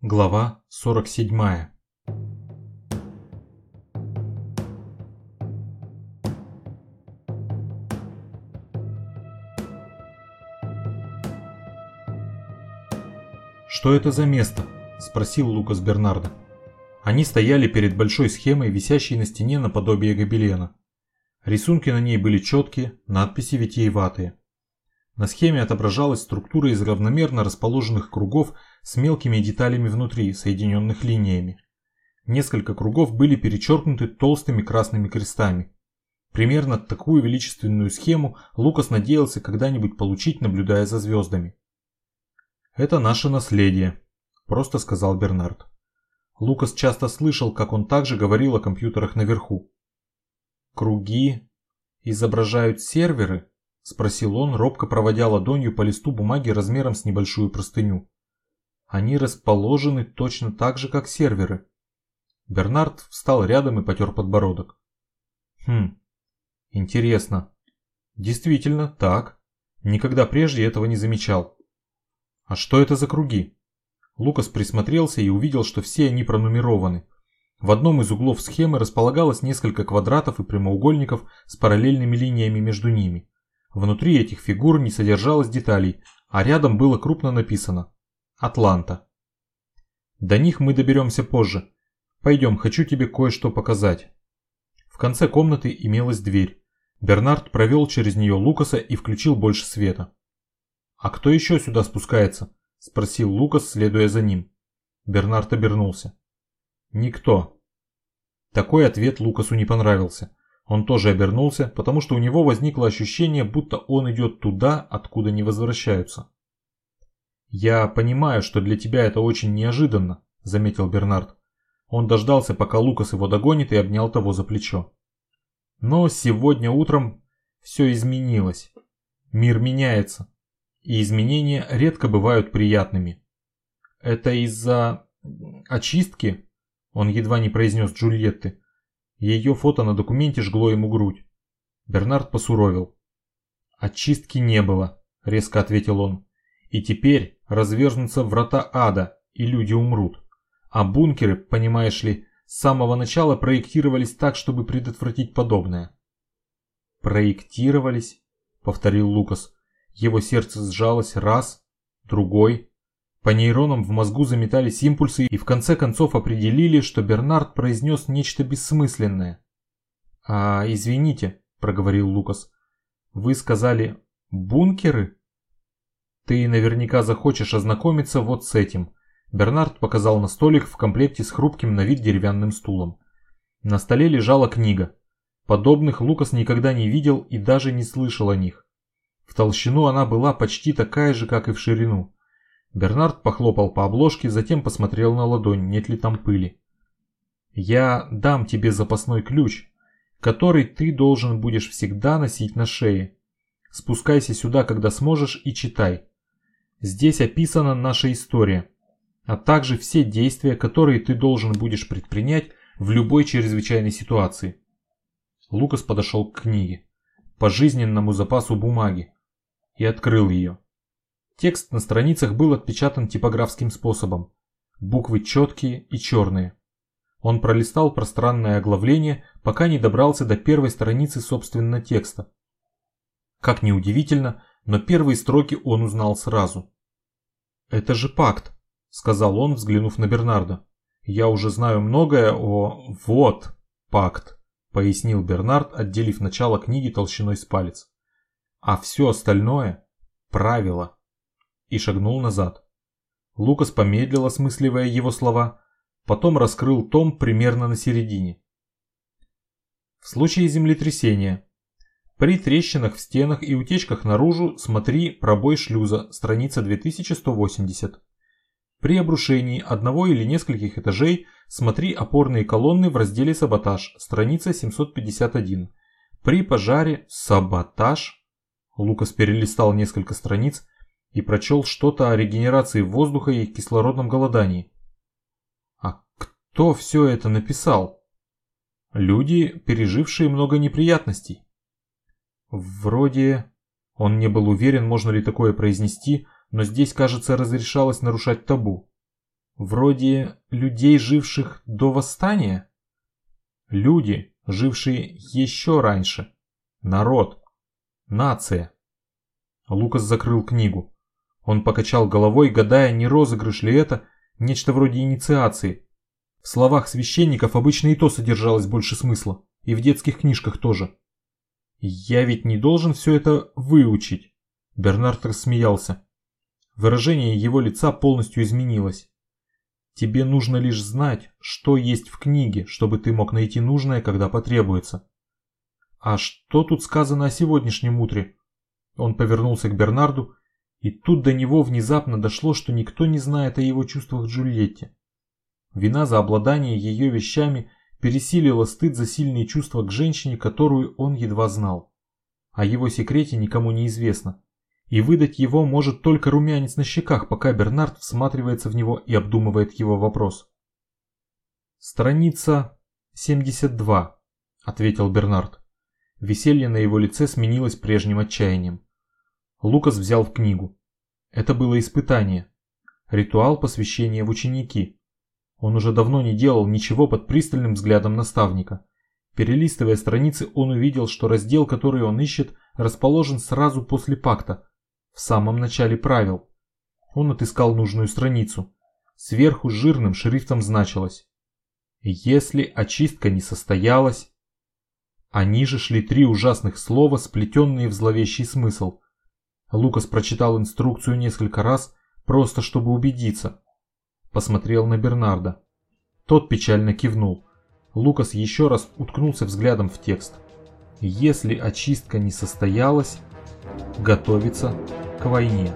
Глава 47 «Что это за место?» – спросил Лукас Бернардо. Они стояли перед большой схемой, висящей на стене наподобие гобелена. Рисунки на ней были четкие, надписи витиеватые. На схеме отображалась структура из равномерно расположенных кругов с мелкими деталями внутри, соединенных линиями. Несколько кругов были перечеркнуты толстыми красными крестами. Примерно такую величественную схему Лукас надеялся когда-нибудь получить, наблюдая за звездами. «Это наше наследие», – просто сказал Бернард. Лукас часто слышал, как он также говорил о компьютерах наверху. «Круги изображают серверы?» – спросил он, робко проводя ладонью по листу бумаги размером с небольшую простыню. «Они расположены точно так же, как серверы». Бернард встал рядом и потер подбородок. «Хм, интересно. Действительно, так. Никогда прежде этого не замечал. А что это за круги? Лукас присмотрелся и увидел, что все они пронумерованы. В одном из углов схемы располагалось несколько квадратов и прямоугольников с параллельными линиями между ними. Внутри этих фигур не содержалось деталей, а рядом было крупно написано «Атланта». До них мы доберемся позже. Пойдем, хочу тебе кое-что показать. В конце комнаты имелась дверь. Бернард провел через нее Лукаса и включил больше света. «А кто еще сюда спускается?» – спросил Лукас, следуя за ним. Бернард обернулся. «Никто». Такой ответ Лукасу не понравился. Он тоже обернулся, потому что у него возникло ощущение, будто он идет туда, откуда не возвращаются. «Я понимаю, что для тебя это очень неожиданно», – заметил Бернард. Он дождался, пока Лукас его догонит и обнял того за плечо. Но сегодня утром все изменилось. Мир меняется и изменения редко бывают приятными. Это из-за очистки? Он едва не произнес Джульетты. Ее фото на документе жгло ему грудь. Бернард посуровил. «Очистки не было», — резко ответил он. «И теперь разверзнутся врата ада, и люди умрут. А бункеры, понимаешь ли, с самого начала проектировались так, чтобы предотвратить подобное». «Проектировались?» — повторил Лукас. Его сердце сжалось раз, другой. По нейронам в мозгу заметались импульсы и в конце концов определили, что Бернард произнес нечто бессмысленное. «А, извините», – проговорил Лукас. «Вы сказали «бункеры»?» «Ты наверняка захочешь ознакомиться вот с этим». Бернард показал на столик в комплекте с хрупким на вид деревянным стулом. На столе лежала книга. Подобных Лукас никогда не видел и даже не слышал о них. В толщину она была почти такая же, как и в ширину. Бернард похлопал по обложке, затем посмотрел на ладонь, нет ли там пыли. «Я дам тебе запасной ключ, который ты должен будешь всегда носить на шее. Спускайся сюда, когда сможешь, и читай. Здесь описана наша история, а также все действия, которые ты должен будешь предпринять в любой чрезвычайной ситуации». Лукас подошел к книге. По жизненному запасу бумаги и открыл ее. Текст на страницах был отпечатан типографским способом. Буквы четкие и черные. Он пролистал пространное оглавление, пока не добрался до первой страницы собственно текста. Как ни удивительно, но первые строки он узнал сразу. «Это же пакт», — сказал он, взглянув на Бернарда. «Я уже знаю многое о... вот, пакт», — пояснил Бернард, отделив начало книги толщиной с палец а все остальное – правило. И шагнул назад. Лукас помедлил, осмысливая его слова, потом раскрыл том примерно на середине. В случае землетрясения. При трещинах в стенах и утечках наружу смотри пробой шлюза, страница 2180. При обрушении одного или нескольких этажей смотри опорные колонны в разделе «Саботаж», страница 751. При пожаре «Саботаж» Лукас перелистал несколько страниц и прочел что-то о регенерации воздуха и кислородном голодании. А кто все это написал? Люди, пережившие много неприятностей. Вроде... Он не был уверен, можно ли такое произнести, но здесь, кажется, разрешалось нарушать табу. Вроде людей, живших до восстания? Люди, жившие еще раньше. Народ. Нация. Лукас закрыл книгу. Он покачал головой, гадая, не розыгрыш ли это, нечто вроде инициации. В словах священников обычно и то содержалось больше смысла, и в детских книжках тоже. «Я ведь не должен все это выучить», — Бернард рассмеялся. Выражение его лица полностью изменилось. «Тебе нужно лишь знать, что есть в книге, чтобы ты мог найти нужное, когда потребуется». «А что тут сказано о сегодняшнем утре?» Он повернулся к Бернарду, и тут до него внезапно дошло, что никто не знает о его чувствах Джульетте. Вина за обладание ее вещами пересилила стыд за сильные чувства к женщине, которую он едва знал. О его секрете никому не известно, и выдать его может только румянец на щеках, пока Бернард всматривается в него и обдумывает его вопрос. «Страница 72», — ответил Бернард. Веселье на его лице сменилось прежним отчаянием. Лукас взял в книгу. Это было испытание. Ритуал посвящения в ученики. Он уже давно не делал ничего под пристальным взглядом наставника. Перелистывая страницы, он увидел, что раздел, который он ищет, расположен сразу после пакта, в самом начале правил. Он отыскал нужную страницу. Сверху жирным шрифтом значилось «Если очистка не состоялась...» А ниже шли три ужасных слова, сплетенные в зловещий смысл – Лукас прочитал инструкцию несколько раз, просто чтобы убедиться. Посмотрел на Бернарда. Тот печально кивнул. Лукас еще раз уткнулся взглядом в текст. Если очистка не состоялась, готовиться к войне.